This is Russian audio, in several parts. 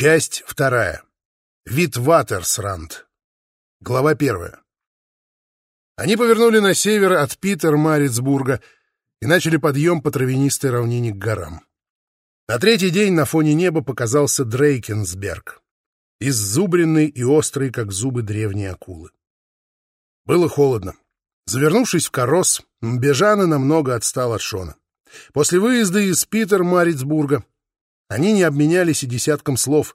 Часть вторая. Витватерсранд. Глава первая. Они повернули на север от Питер-Марицбурга и начали подъем по травянистой равнине к горам. На третий день на фоне неба показался Дрейкенсберг, иззубренный и острый, как зубы древней акулы. Было холодно. Завернувшись в корос, Бежана намного отстал от Шона. После выезда из Питер-Марицбурга они не обменялись и десятком слов,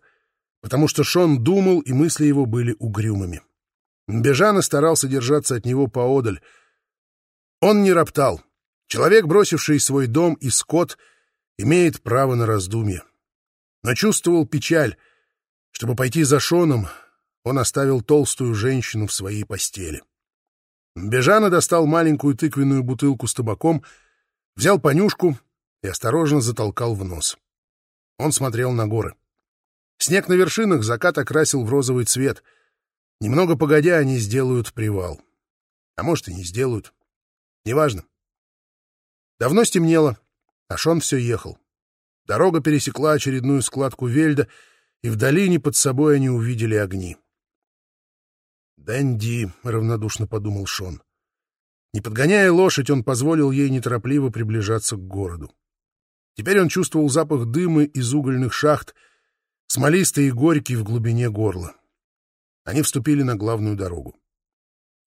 потому что Шон думал, и мысли его были угрюмыми. Бежана старался держаться от него поодаль. Он не роптал. Человек, бросивший свой дом и скот, имеет право на раздумье. Но чувствовал печаль. Чтобы пойти за Шоном, он оставил толстую женщину в своей постели. Бежана достал маленькую тыквенную бутылку с табаком, взял понюшку и осторожно затолкал в нос. Он смотрел на горы. Снег на вершинах закат окрасил в розовый цвет. Немного погодя, они сделают привал. А может, и не сделают. Неважно. Давно стемнело, а Шон все ехал. Дорога пересекла очередную складку Вельда, и в долине под собой они увидели огни. «Дэнди», — равнодушно подумал Шон. Не подгоняя лошадь, он позволил ей неторопливо приближаться к городу. Теперь он чувствовал запах дыма из угольных шахт, смолистый и горький в глубине горла. Они вступили на главную дорогу.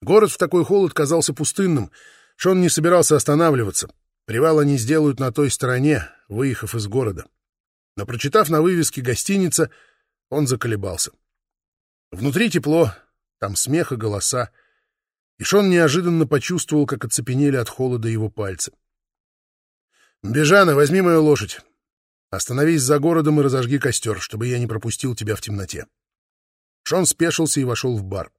Город в такой холод казался пустынным. Шон не собирался останавливаться. Привал они сделают на той стороне, выехав из города. Но, прочитав на вывеске «гостиница», он заколебался. Внутри тепло, там смех и голоса. И Шон неожиданно почувствовал, как оцепенели от холода его пальцы. «Бежана, возьми мою лошадь. Остановись за городом и разожги костер, чтобы я не пропустил тебя в темноте». Шон спешился и вошел в бар.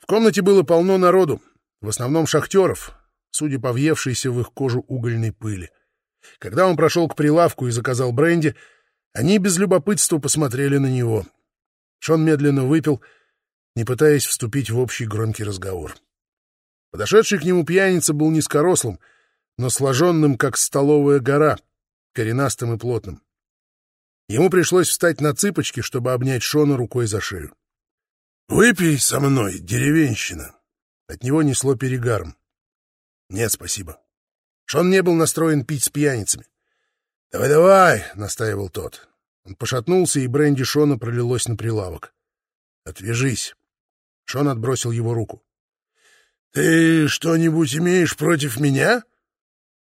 В комнате было полно народу, в основном шахтеров, судя по въевшейся в их кожу угольной пыли. Когда он прошел к прилавку и заказал бренди, они без любопытства посмотрели на него. Шон медленно выпил, не пытаясь вступить в общий громкий разговор. Подошедший к нему пьяница был низкорослым, но сложенным, как столовая гора, коренастым и плотным. Ему пришлось встать на цыпочки, чтобы обнять Шона рукой за шею. «Выпей со мной, деревенщина!» От него несло перегаром. «Нет, спасибо». Шон не был настроен пить с пьяницами. «Давай-давай!» — настаивал тот. Он пошатнулся, и бренди Шона пролилось на прилавок. «Отвяжись!» Шон отбросил его руку. «Ты что-нибудь имеешь против меня?»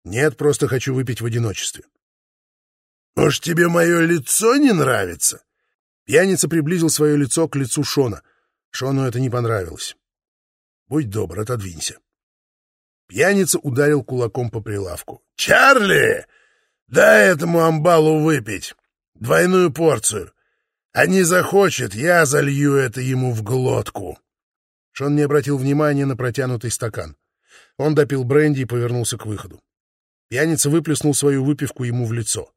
Нет, просто хочу выпить в одиночестве. Может, тебе мое лицо не нравится? Пьяница приблизил свое лицо к лицу Шона. Шону это не понравилось. Будь добр, отодвинься. Пьяница ударил кулаком по прилавку. «Чарли! Дай этому амбалу выпить! Двойную порцию! А не захочет, я залью это ему в глотку!» Шон не обратил внимания на протянутый стакан. Он допил бренди и повернулся к выходу. Пьяница выплеснул свою выпивку ему в лицо.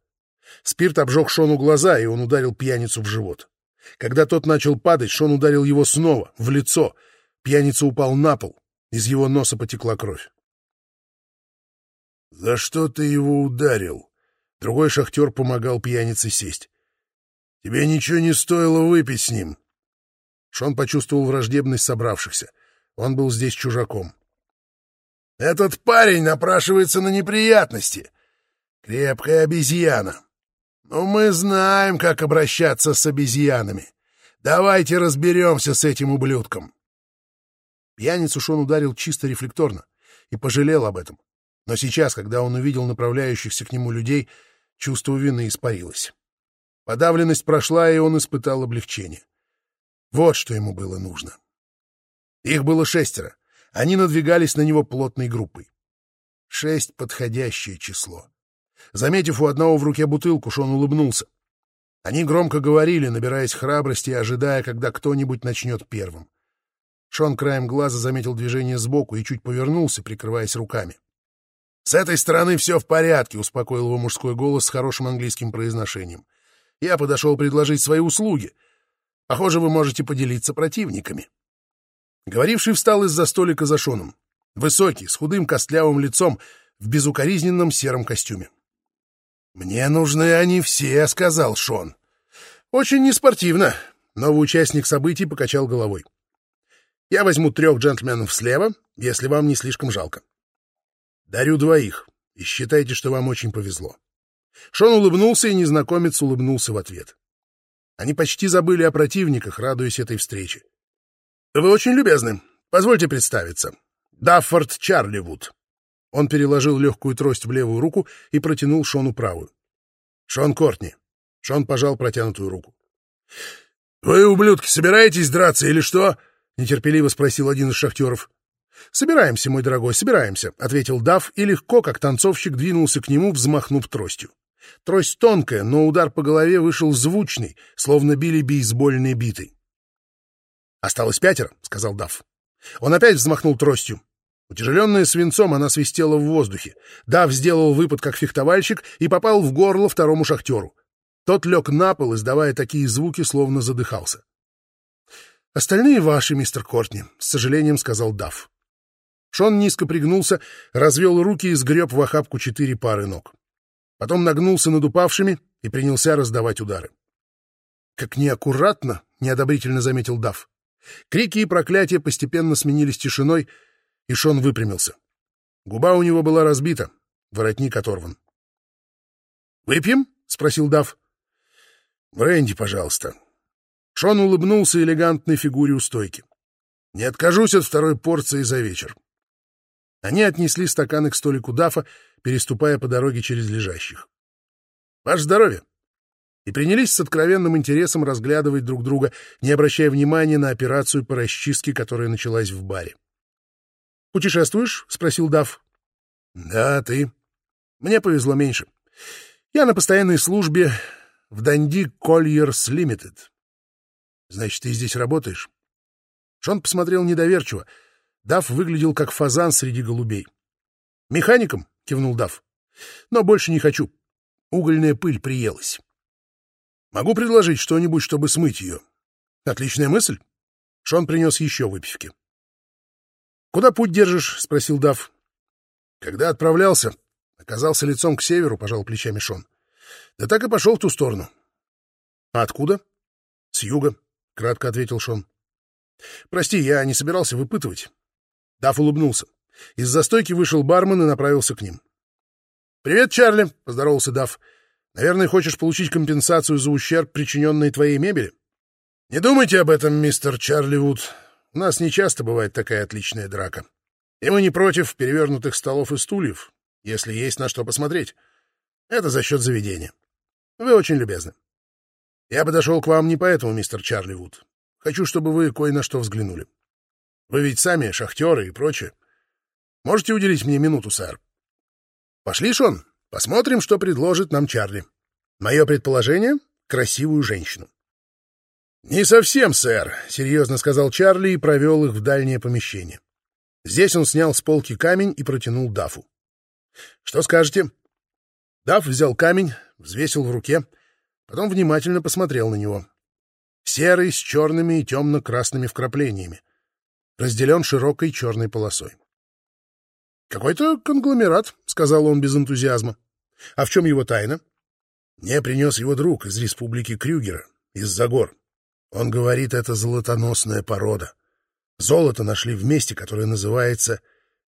Спирт обжег Шону глаза, и он ударил пьяницу в живот. Когда тот начал падать, Шон ударил его снова, в лицо. Пьяница упал на пол. Из его носа потекла кровь. «За что ты его ударил?» Другой шахтер помогал пьянице сесть. «Тебе ничего не стоило выпить с ним». Шон почувствовал враждебность собравшихся. Он был здесь чужаком. Этот парень напрашивается на неприятности. Крепкая обезьяна. Но мы знаем, как обращаться с обезьянами. Давайте разберемся с этим ублюдком. Пьяницу Шон ударил чисто рефлекторно и пожалел об этом. Но сейчас, когда он увидел направляющихся к нему людей, чувство вины испарилось. Подавленность прошла, и он испытал облегчение. Вот что ему было нужно. Их было шестеро. Они надвигались на него плотной группой. Шесть — подходящее число. Заметив у одного в руке бутылку, Шон улыбнулся. Они громко говорили, набираясь храбрости и ожидая, когда кто-нибудь начнет первым. Шон краем глаза заметил движение сбоку и чуть повернулся, прикрываясь руками. «С этой стороны все в порядке», — успокоил его мужской голос с хорошим английским произношением. «Я подошел предложить свои услуги. Похоже, вы можете поделиться противниками». Говоривший встал из-за столика за Шоном. Высокий, с худым костлявым лицом, в безукоризненном сером костюме. «Мне нужны они все», — сказал Шон. Очень неспортивно. Новый участник событий покачал головой. Я возьму трех джентльменов слева, если вам не слишком жалко. Дарю двоих, и считайте, что вам очень повезло. Шон улыбнулся, и незнакомец улыбнулся в ответ. Они почти забыли о противниках, радуясь этой встрече. — Вы очень любезны. Позвольте представиться. Даффорд Чарливуд. Он переложил легкую трость в левую руку и протянул Шону правую. — Шон Кортни. Шон пожал протянутую руку. — Вы, ублюдки, собираетесь драться или что? — нетерпеливо спросил один из шахтеров. — Собираемся, мой дорогой, собираемся, — ответил Дафф и легко, как танцовщик, двинулся к нему, взмахнув тростью. Трость тонкая, но удар по голове вышел звучный, словно били бейсбольной битой. «Осталось пятеро», — сказал Дафф. Он опять взмахнул тростью. Утяжеленная свинцом, она свистела в воздухе. Дав сделал выпад, как фехтовальщик, и попал в горло второму шахтеру. Тот лег на пол, издавая такие звуки, словно задыхался. «Остальные ваши, мистер Кортни», — с сожалением сказал Дав. Шон низко пригнулся, развел руки и сгреб в охапку четыре пары ног. Потом нагнулся над упавшими и принялся раздавать удары. «Как неаккуратно!» — неодобрительно заметил Дав. Крики и проклятия постепенно сменились тишиной, и Шон выпрямился. Губа у него была разбита, воротник оторван. «Выпьем?» — спросил Дав. «Бренди, пожалуйста». Шон улыбнулся элегантной фигуре у стойки. «Не откажусь от второй порции за вечер». Они отнесли стаканы к столику Дафа, переступая по дороге через лежащих. «Ваше здоровье!» И принялись с откровенным интересом разглядывать друг друга, не обращая внимания на операцию по расчистке, которая началась в баре. «Путешествуешь?» — спросил Даф. «Да, ты. Мне повезло меньше. Я на постоянной службе в Данди Кольерс Лимитед. Значит, ты здесь работаешь?» Шон посмотрел недоверчиво. Даф выглядел как фазан среди голубей. «Механиком?» — кивнул Даф. «Но больше не хочу. Угольная пыль приелась. Могу предложить что-нибудь, чтобы смыть ее. Отличная мысль». Шон принес еще выпивки. «Куда путь держишь?» — спросил Даф. «Когда отправлялся, оказался лицом к северу», — пожал плечами Шон. «Да так и пошел в ту сторону». «А откуда?» «С юга», — кратко ответил Шон. «Прости, я не собирался выпытывать». Даф улыбнулся. Из застойки вышел бармен и направился к ним. «Привет, Чарли!» — поздоровался Даф. «Наверное, хочешь получить компенсацию за ущерб, причиненный твоей мебели?» «Не думайте об этом, мистер Чарли Вуд. У нас не часто бывает такая отличная драка. И мы не против перевернутых столов и стульев, если есть на что посмотреть. Это за счет заведения. Вы очень любезны. Я подошел к вам не поэтому, мистер Чарли Вуд. Хочу, чтобы вы кое на что взглянули. Вы ведь сами шахтеры и прочее. Можете уделить мне минуту, сэр? Пошли, Шон, посмотрим, что предложит нам Чарли. Мое предположение — красивую женщину. «Не совсем, сэр», — серьезно сказал Чарли и провел их в дальнее помещение. Здесь он снял с полки камень и протянул Дафу. «Что скажете?» Даф взял камень, взвесил в руке, потом внимательно посмотрел на него. Серый, с черными и темно-красными вкраплениями. Разделен широкой черной полосой. «Какой-то конгломерат», — сказал он без энтузиазма. «А в чем его тайна?» «Мне принес его друг из республики Крюгера, из-за гор. Он говорит, это золотоносная порода. Золото нашли в месте, которое называется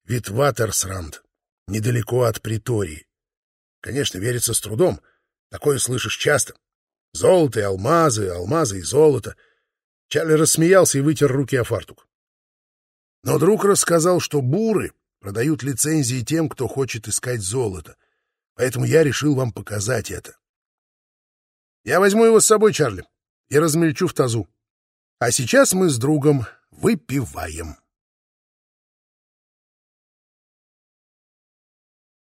Витватерсранд, недалеко от Притории. Конечно, верится с трудом. Такое слышишь часто. Золото и алмазы, алмазы и золото. Чарли рассмеялся и вытер руки о фартук. Но друг рассказал, что буры продают лицензии тем, кто хочет искать золото. Поэтому я решил вам показать это. Я возьму его с собой, Чарли и размельчу в тазу. А сейчас мы с другом выпиваем.